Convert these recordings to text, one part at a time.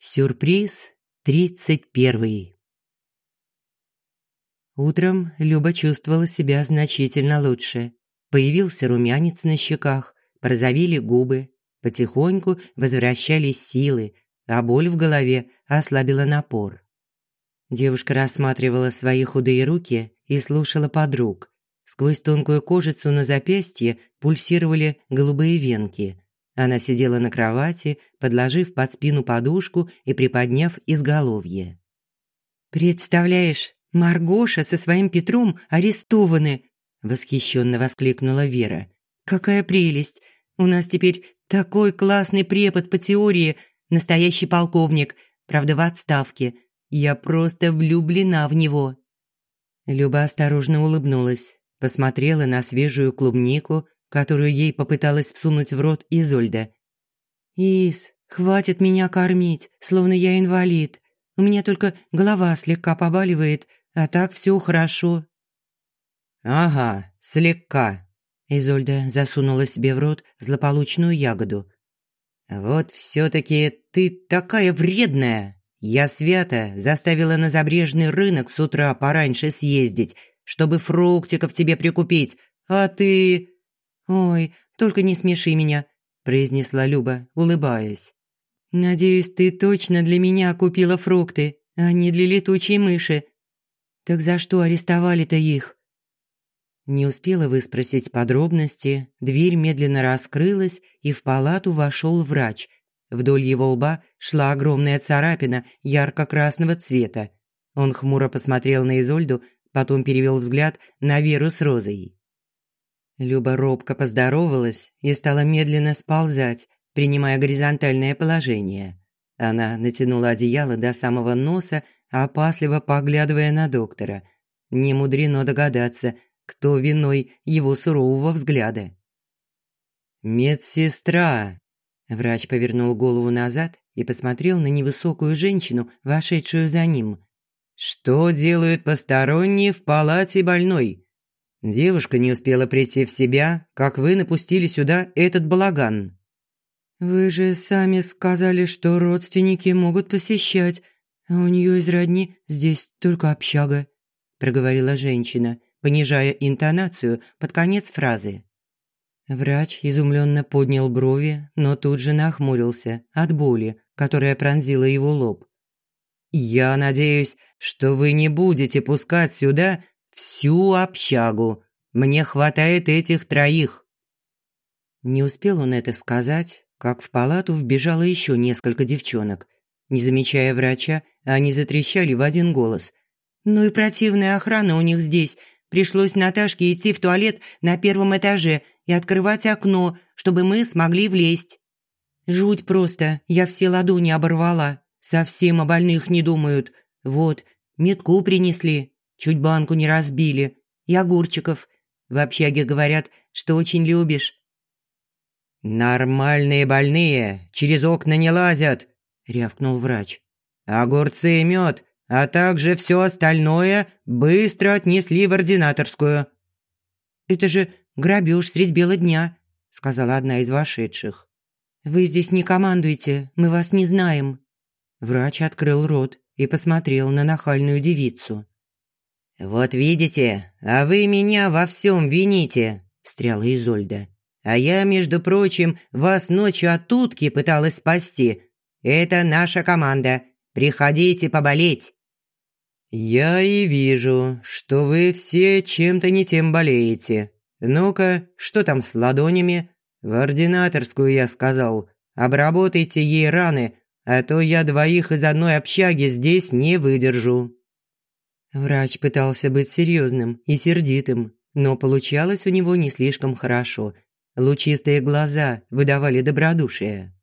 Сюрприз тридцать первый. Утром Люба чувствовала себя значительно лучше. Появился румянец на щеках, порозовели губы, потихоньку возвращались силы, а боль в голове ослабила напор. Девушка рассматривала свои худые руки и слушала подруг. Сквозь тонкую кожицу на запястье пульсировали голубые венки. Она сидела на кровати, подложив под спину подушку и приподняв изголовье. «Представляешь, Маргоша со своим Петром арестованы!» – восхищенно воскликнула Вера. «Какая прелесть! У нас теперь такой классный препод по теории, настоящий полковник, правда в отставке. Я просто влюблена в него». Люба осторожно улыбнулась, посмотрела на свежую клубнику, которую ей попыталась всунуть в рот Изольда. «Ис, хватит меня кормить, словно я инвалид. У меня только голова слегка побаливает, а так все хорошо». «Ага, слегка». Изольда засунула себе в рот злополучную ягоду. «Вот все-таки ты такая вредная. Я свято заставила на забрежный рынок с утра пораньше съездить, чтобы фруктиков тебе прикупить, а ты...» «Ой, только не смеши меня», – произнесла Люба, улыбаясь. «Надеюсь, ты точно для меня купила фрукты, а не для летучей мыши. Так за что арестовали-то их?» Не успела выспросить подробности, дверь медленно раскрылась, и в палату вошел врач. Вдоль его лба шла огромная царапина ярко-красного цвета. Он хмуро посмотрел на Изольду, потом перевел взгляд на Веру с Розой. Люба робко поздоровалась и стала медленно сползать, принимая горизонтальное положение. Она натянула одеяло до самого носа, опасливо поглядывая на доктора. Не мудрено догадаться, кто виной его сурового взгляда. «Медсестра!» Врач повернул голову назад и посмотрел на невысокую женщину, вошедшую за ним. «Что делают посторонние в палате больной? Девушка не успела прийти в себя, как вы напустили сюда этот балаган». «Вы же сами сказали, что родственники могут посещать, а у нее из родни здесь только общага», – проговорила женщина, понижая интонацию под конец фразы. Врач изумленно поднял брови, но тут же нахмурился от боли, которая пронзила его лоб. «Я надеюсь, что вы не будете пускать сюда всю общагу. Мне хватает этих троих». Не успел он это сказать, как в палату вбежало еще несколько девчонок. Не замечая врача, они затрещали в один голос. «Ну и противная охрана у них здесь. Пришлось Наташке идти в туалет на первом этаже и открывать окно, чтобы мы смогли влезть. Жуть просто, я все ладони оборвала. Совсем о больных не думают. Вот, метку принесли, чуть банку не разбили. И огурчиков. В общаге говорят, что очень любишь. «Нормальные больные через окна не лазят», – рявкнул врач. «Огурцы и мед, а также все остальное быстро отнесли в ординаторскую». «Это же грабеж средь бела дня», – сказала одна из вошедших. «Вы здесь не командуете, мы вас не знаем». Врач открыл рот и посмотрел на нахальную девицу. «Вот видите, а вы меня во всем вините», – встряла Изольда. «А я, между прочим, вас ночью от утки пыталась спасти. Это наша команда. Приходите поболеть». «Я и вижу, что вы все чем-то не тем болеете. Ну-ка, что там с ладонями? В ординаторскую я сказал. Обработайте ей раны, а то я двоих из одной общаги здесь не выдержу». Врач пытался быть серьезным и сердитым, но получалось у него не слишком хорошо. Лучистые глаза выдавали добродушие.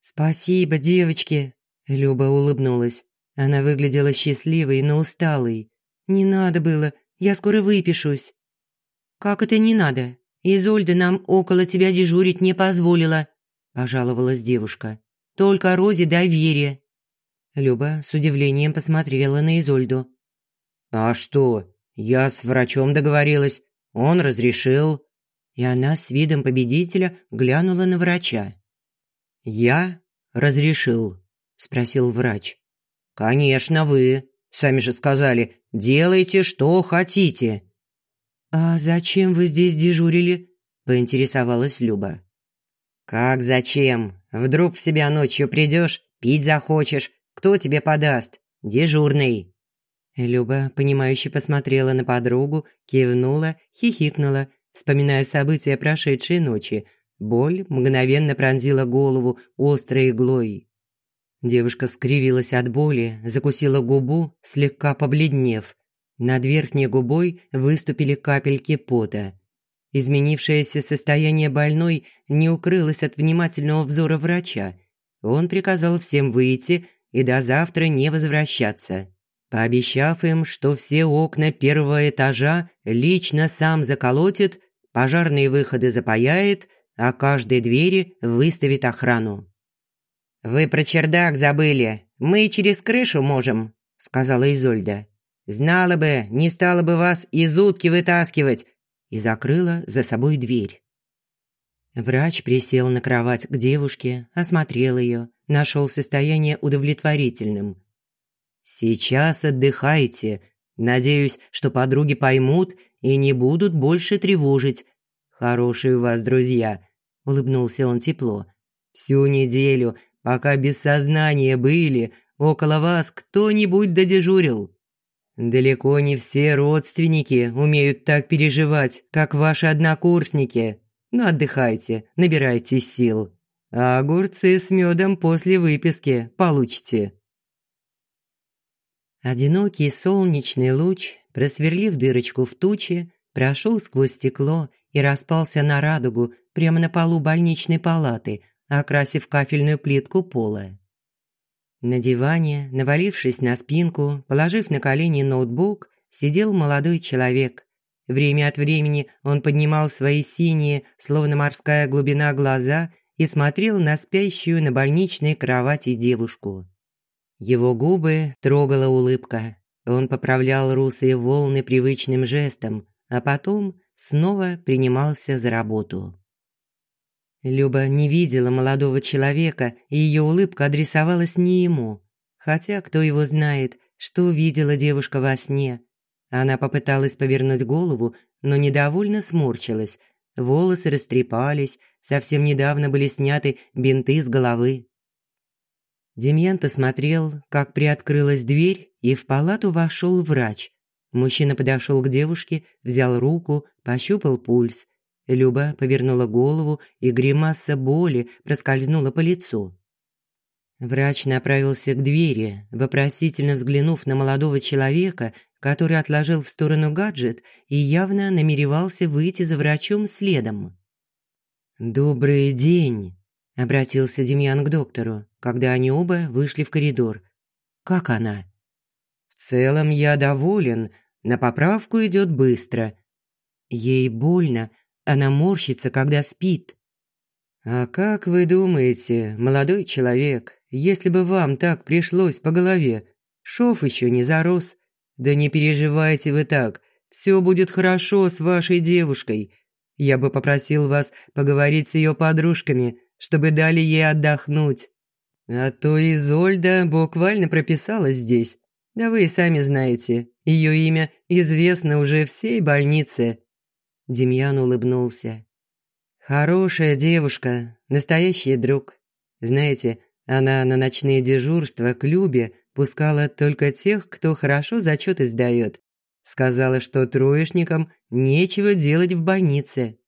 «Спасибо, девочки!» – Люба улыбнулась. Она выглядела счастливой, но усталой. «Не надо было, я скоро выпишусь». «Как это не надо? Изольда нам около тебя дежурить не позволила», – пожаловалась девушка. «Только Розе доверие». Люба с удивлением посмотрела на Изольду. «А что? Я с врачом договорилась. Он разрешил». И она с видом победителя глянула на врача. «Я разрешил», спросил врач. «Конечно, вы. Сами же сказали, делайте, что хотите». «А зачем вы здесь дежурили?» – поинтересовалась Люба. «Как зачем? Вдруг в себя ночью придешь, пить захочешь, кто тебе подаст? Дежурный». Люба, понимающе посмотрела на подругу, кивнула, хихикнула, вспоминая события прошедшей ночи. Боль мгновенно пронзила голову острой иглой. Девушка скривилась от боли, закусила губу, слегка побледнев. Над верхней губой выступили капельки пота. Изменившееся состояние больной не укрылось от внимательного взора врача. Он приказал всем выйти и до завтра не возвращаться пообещав им, что все окна первого этажа лично сам заколотит, пожарные выходы запаяет, а каждой двери выставит охрану. «Вы про чердак забыли. Мы через крышу можем», – сказала Изольда. «Знала бы, не стала бы вас из утки вытаскивать», и закрыла за собой дверь. Врач присел на кровать к девушке, осмотрел ее, нашел состояние удовлетворительным – Сейчас отдыхайте. Надеюсь, что подруги поймут и не будут больше тревожить. Хорошие у вас друзья, улыбнулся он тепло. Всю неделю, пока без сознания были, около вас кто-нибудь додежурил. Далеко не все родственники умеют так переживать, как ваши однокурсники. Но отдыхайте, набирайте сил. А огурцы с медом после выписки получите. Одинокий солнечный луч, просверлив дырочку в туче, прошел сквозь стекло и распался на радугу прямо на полу больничной палаты, окрасив кафельную плитку пола. На диване, навалившись на спинку, положив на колени ноутбук, сидел молодой человек. Время от времени он поднимал свои синие, словно морская глубина, глаза и смотрел на спящую на больничной кровати девушку. Его губы трогала улыбка. Он поправлял русые волны привычным жестом, а потом снова принимался за работу. Люба не видела молодого человека, и ее улыбка адресовалась не ему. Хотя кто его знает, что видела девушка во сне. Она попыталась повернуть голову, но недовольно сморщилась. Волосы растрепались, совсем недавно были сняты бинты с головы. Демьян посмотрел, как приоткрылась дверь, и в палату вошел врач. Мужчина подошел к девушке, взял руку, пощупал пульс. Люба повернула голову, и гримаса боли проскользнула по лицу. Врач направился к двери, вопросительно взглянув на молодого человека, который отложил в сторону гаджет и явно намеревался выйти за врачом следом. «Добрый день!» – обратился Демьян к доктору, когда они оба вышли в коридор. «Как она?» «В целом я доволен. На поправку идет быстро. Ей больно, она морщится, когда спит». «А как вы думаете, молодой человек, если бы вам так пришлось по голове, шов еще не зарос? Да не переживайте вы так, все будет хорошо с вашей девушкой. Я бы попросил вас поговорить с ее подружками, чтобы дали ей отдохнуть. А то Изольда буквально прописалась здесь. Да вы и сами знаете, ее имя известно уже всей больнице». Демьян улыбнулся. «Хорошая девушка, настоящий друг. Знаете, она на ночные дежурства к Любе пускала только тех, кто хорошо зачеты сдает. Сказала, что троечникам нечего делать в больнице».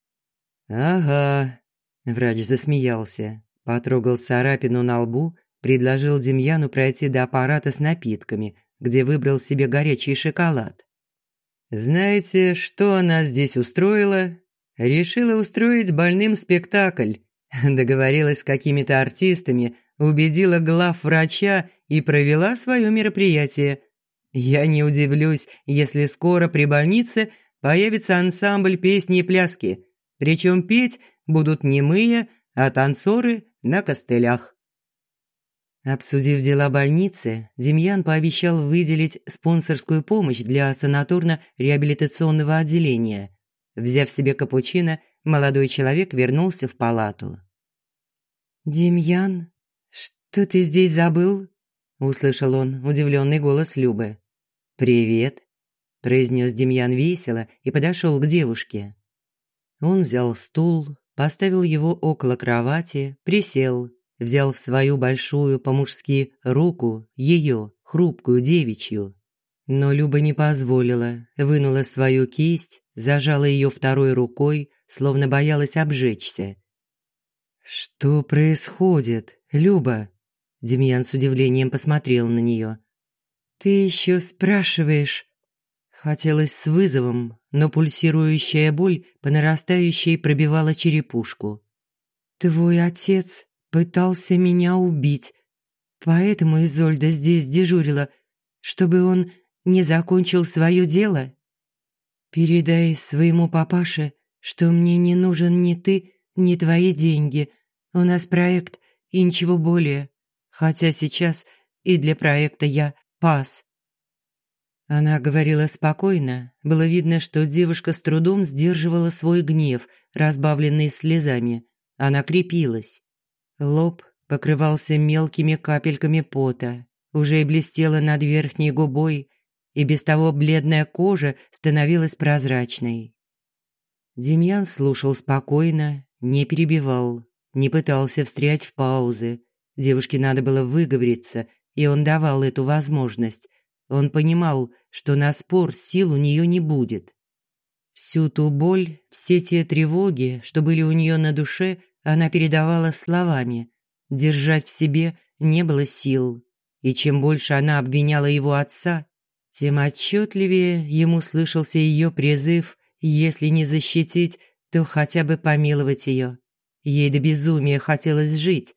«Ага, Врач засмеялся, потрогал царапину на лбу, предложил Демьяну пройти до аппарата с напитками, где выбрал себе горячий шоколад. «Знаете, что она здесь устроила?» «Решила устроить больным спектакль. Договорилась с какими-то артистами, убедила глав врача и провела свое мероприятие. Я не удивлюсь, если скоро при больнице появится ансамбль песни и пляски. Причем петь будут немые, а танцоры на костылях. Обсудив дела больницы, Демьян пообещал выделить спонсорскую помощь для санаторно-реабилитационного отделения. Взяв себе капучино, молодой человек вернулся в палату. «Демьян, что ты здесь забыл?» – услышал он удивленный голос Любы. «Привет», – произнес Демьян весело и подошел к девушке. Он взял стул, поставил его около кровати, присел, взял в свою большую по-мужски руку ее, хрупкую девичью. Но Люба не позволила, вынула свою кисть, зажала ее второй рукой, словно боялась обжечься. «Что происходит, Люба?» Демьян с удивлением посмотрел на нее. «Ты еще спрашиваешь?» Хотелось с вызовом, но пульсирующая боль по нарастающей пробивала черепушку. «Твой отец пытался меня убить, поэтому Изольда здесь дежурила, чтобы он не закончил свое дело. Передай своему папаше, что мне не нужен ни ты, ни твои деньги. У нас проект и ничего более хотя сейчас и для проекта я пас. Она говорила спокойно, было видно, что девушка с трудом сдерживала свой гнев, разбавленный слезами. Она крепилась. Лоб покрывался мелкими капельками пота, уже и блестела над верхней губой, и без того бледная кожа становилась прозрачной. Демьян слушал спокойно, не перебивал, не пытался встрять в паузы, Девушке надо было выговориться, и он давал эту возможность. Он понимал, что на спор сил у нее не будет. Всю ту боль, все те тревоги, что были у нее на душе, она передавала словами. Держать в себе не было сил. И чем больше она обвиняла его отца, тем отчетливее ему слышался ее призыв, если не защитить, то хотя бы помиловать ее. Ей до безумия хотелось жить,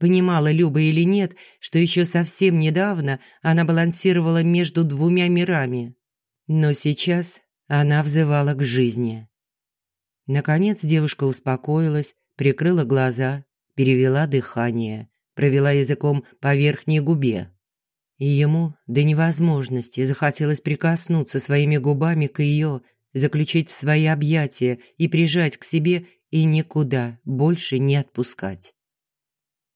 Понимала Люба или нет, что еще совсем недавно она балансировала между двумя мирами. Но сейчас она взывала к жизни. Наконец девушка успокоилась, прикрыла глаза, перевела дыхание, провела языком по верхней губе. И ему до невозможности захотелось прикоснуться своими губами к ее, заключить в свои объятия и прижать к себе и никуда больше не отпускать.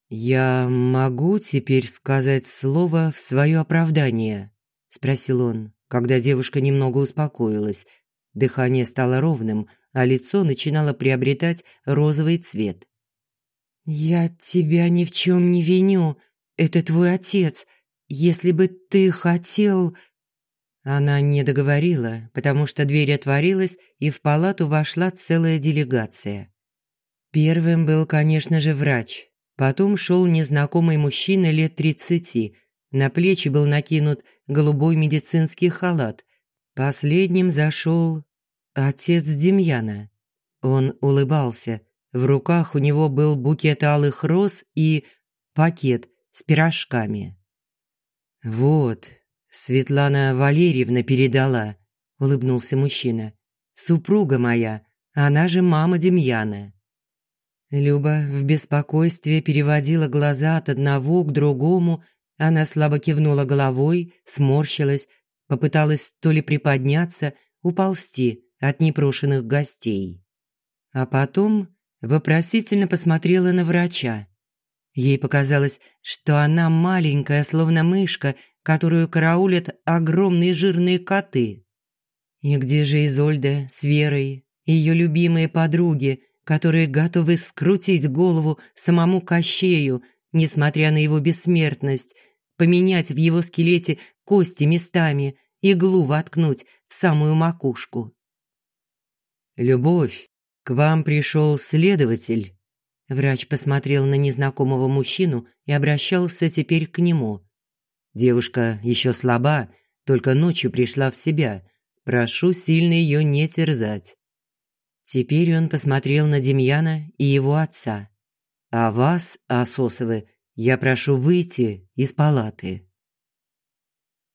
«Я могу теперь сказать слово в свое оправдание?» – спросил он, когда девушка немного успокоилась. Дыхание стало ровным, а лицо начинало приобретать розовый цвет. «Я тебя ни в чем не виню. Это твой отец. Если бы ты хотел...» Она не договорила, потому что дверь отворилась, и в палату вошла целая делегация. Первым был, конечно же, врач, Потом шел незнакомый мужчина лет тридцати. На плечи был накинут голубой медицинский халат. Последним зашел отец Демьяна. Он улыбался. В руках у него был букет алых роз и пакет с пирожками. «Вот, Светлана Валерьевна передала», – улыбнулся мужчина. «Супруга моя, она же мама Демьяна». Люба в беспокойстве переводила глаза от одного к другому. Она слабо кивнула головой, сморщилась, попыталась то ли приподняться, уползти от непрошенных гостей. А потом вопросительно посмотрела на врача. Ей показалось, что она маленькая, словно мышка, которую караулят огромные жирные коты. И где же Изольда с Верой, ее любимые подруги – которые готовы скрутить голову самому Кощею, несмотря на его бессмертность, поменять в его скелете кости местами, иглу воткнуть в самую макушку. «Любовь, к вам пришел следователь». Врач посмотрел на незнакомого мужчину и обращался теперь к нему. «Девушка еще слаба, только ночью пришла в себя. Прошу сильно ее не терзать». Теперь он посмотрел на Демьяна и его отца. «А вас, Асосовы, я прошу выйти из палаты».